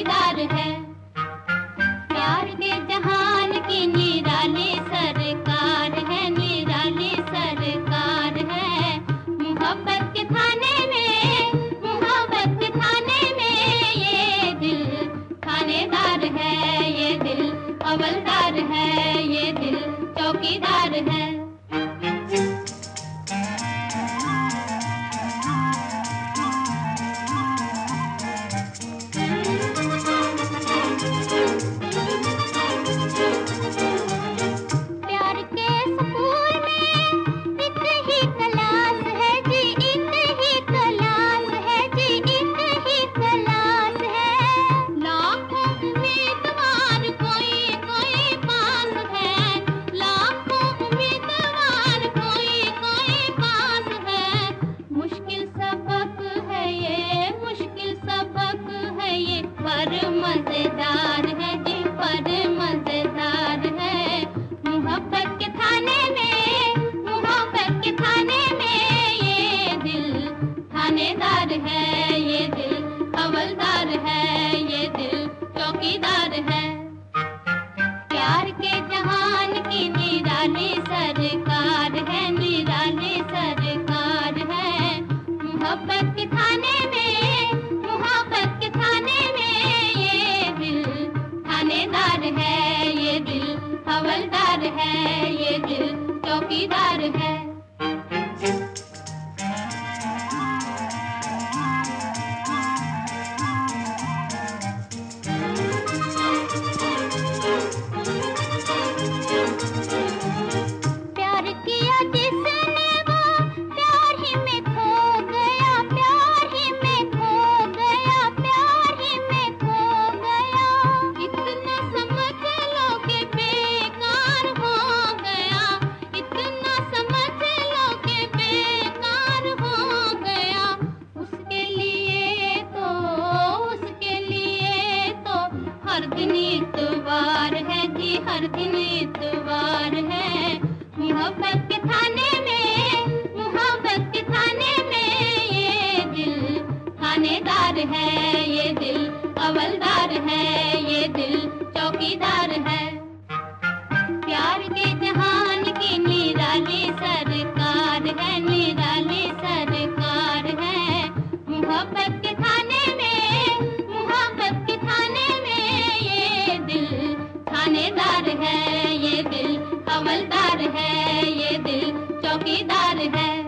दीदार है। प्यार के जहान की निराली सरकार है, निराली सरकार है। मोहब्बत के थाने में, मोहब्बत के थाने में ये दिल थानेदार है, ये दिल अमलदार है, ये दिल चौकीदार है। मज़ेदार है, जी पर मज़ेदार है। मोहब्बत के थाने में, मोहब्बत के थाने में ये दिल थानेदार है, ये दिल हवलदार है, ये दिल चौकीदार है। प्यार के जहान की निराली सरकार है, निराली सरकार है। मोहब्बत के थाने है ये दिल चौकीदार है। दिन एक तो है जी हर दिन एक चौकीदार है ये दिल चौकीदार है।